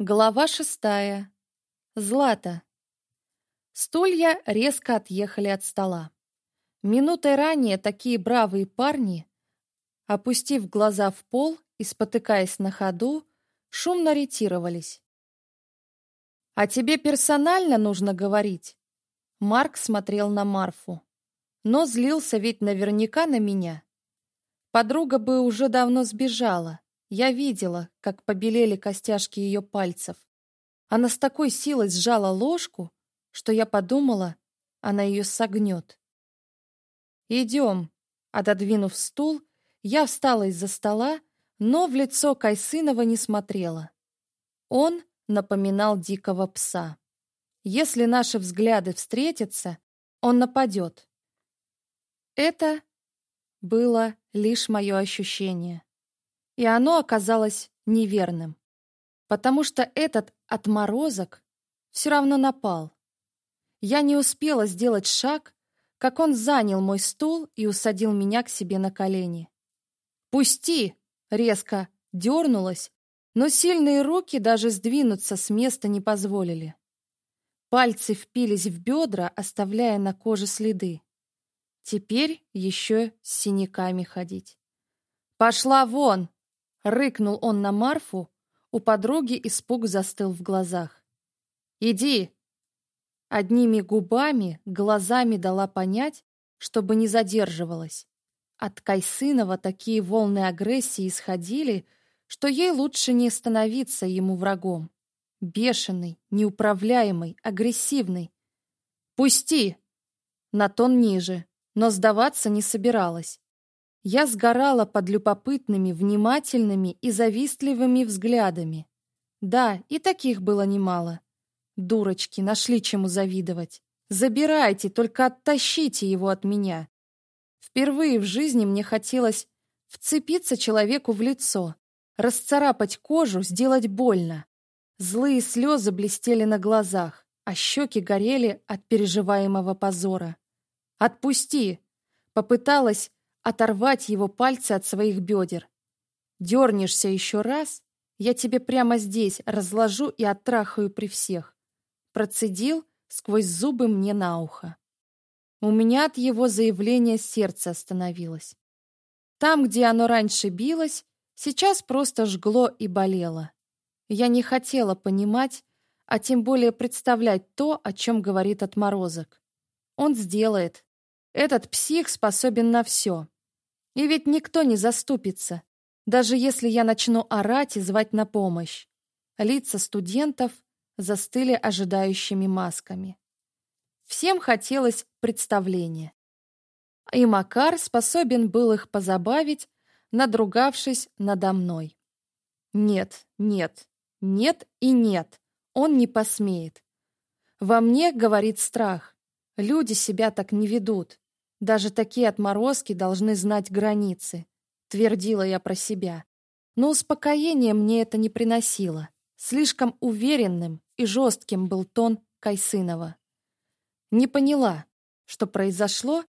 Глава шестая. Злата. Стулья резко отъехали от стола. Минутой ранее такие бравые парни, опустив глаза в пол и спотыкаясь на ходу, шумно ретировались. «А тебе персонально нужно говорить?» Марк смотрел на Марфу. Но злился ведь наверняка на меня. Подруга бы уже давно сбежала. Я видела, как побелели костяшки ее пальцев. Она с такой силой сжала ложку, что я подумала, она ее согнет. «Идем», — отодвинув стул, я встала из-за стола, но в лицо Кайсынова не смотрела. Он напоминал дикого пса. Если наши взгляды встретятся, он нападет. Это было лишь мое ощущение и оно оказалось неверным, потому что этот отморозок все равно напал. Я не успела сделать шаг, как он занял мой стул и усадил меня к себе на колени. «Пусти!» — резко дернулась, но сильные руки даже сдвинуться с места не позволили. Пальцы впились в бедра, оставляя на коже следы. Теперь еще с синяками ходить. «Пошла вон!» Рыкнул он на Марфу, у подруги испуг застыл в глазах. «Иди!» Одними губами, глазами дала понять, чтобы не задерживалась. От Кайсынова такие волны агрессии исходили, что ей лучше не становиться ему врагом. Бешеный, неуправляемый, агрессивный. «Пусти!» На тон ниже, но сдаваться не собиралась. Я сгорала под любопытными, внимательными и завистливыми взглядами. Да, и таких было немало. Дурочки, нашли чему завидовать. Забирайте, только оттащите его от меня. Впервые в жизни мне хотелось вцепиться человеку в лицо, расцарапать кожу, сделать больно. Злые слезы блестели на глазах, а щеки горели от переживаемого позора. «Отпусти!» Попыталась оторвать его пальцы от своих бедер. Дернешься еще раз, я тебе прямо здесь разложу и оттрахаю при всех. Процедил сквозь зубы мне на ухо. У меня от его заявления сердце остановилось. Там, где оно раньше билось, сейчас просто жгло и болело. Я не хотела понимать, а тем более представлять то, о чем говорит отморозок. Он сделает. Этот псих способен на все. И ведь никто не заступится, даже если я начну орать и звать на помощь. Лица студентов застыли ожидающими масками. Всем хотелось представления. И Макар способен был их позабавить, надругавшись надо мной. Нет, нет, нет и нет, он не посмеет. Во мне говорит страх. Люди себя так не ведут. Даже такие отморозки должны знать границы, твердила я про себя. Но успокоение мне это не приносило. Слишком уверенным и жестким был тон Кайсынова. Не поняла, что произошло,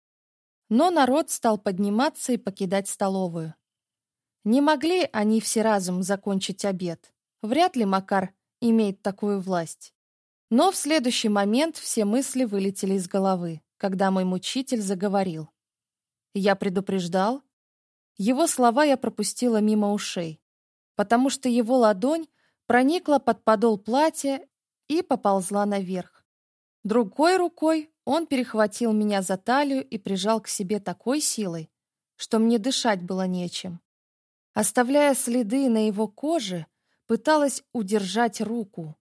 но народ стал подниматься и покидать столовую. Не могли они все разом закончить обед. Вряд ли Макар имеет такую власть. Но в следующий момент все мысли вылетели из головы когда мой мучитель заговорил. Я предупреждал. Его слова я пропустила мимо ушей, потому что его ладонь проникла под подол платья и поползла наверх. Другой рукой он перехватил меня за талию и прижал к себе такой силой, что мне дышать было нечем. Оставляя следы на его коже, пыталась удержать руку,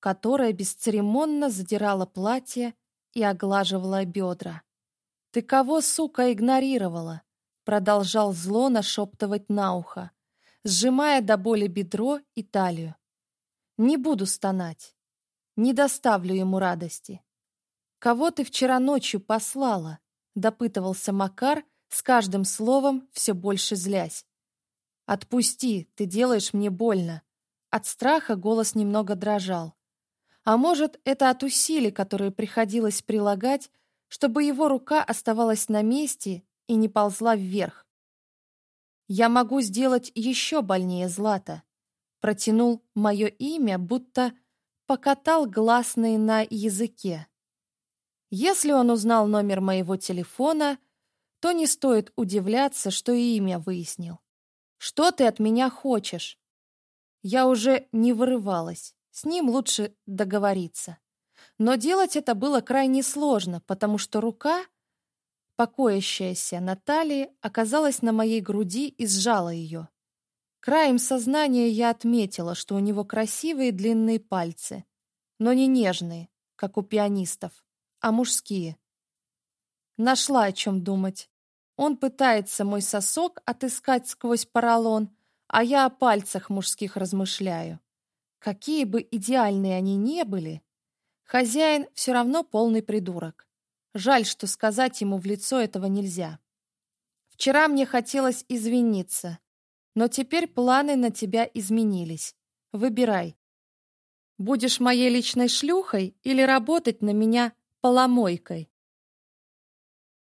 которая бесцеремонно задирала платье и оглаживала бедра. «Ты кого, сука, игнорировала?» Продолжал зло нашептывать на ухо, сжимая до боли бедро и талию. «Не буду стонать. Не доставлю ему радости». «Кого ты вчера ночью послала?» Допытывался Макар, с каждым словом все больше злясь. «Отпусти, ты делаешь мне больно». От страха голос немного дрожал. А может, это от усилий, которые приходилось прилагать, чтобы его рука оставалась на месте и не ползла вверх. «Я могу сделать еще больнее Злата», — протянул мое имя, будто покатал гласные на языке. Если он узнал номер моего телефона, то не стоит удивляться, что имя выяснил. «Что ты от меня хочешь?» Я уже не вырывалась. С ним лучше договориться. Но делать это было крайне сложно, потому что рука, покоящаяся на талии, оказалась на моей груди и сжала ее. Краем сознания я отметила, что у него красивые длинные пальцы, но не нежные, как у пианистов, а мужские. Нашла о чем думать. Он пытается мой сосок отыскать сквозь поролон, а я о пальцах мужских размышляю какие бы идеальные они не были, хозяин все равно полный придурок. Жаль, что сказать ему в лицо этого нельзя. Вчера мне хотелось извиниться, но теперь планы на тебя изменились. Выбирай. Будешь моей личной шлюхой или работать на меня поломойкой?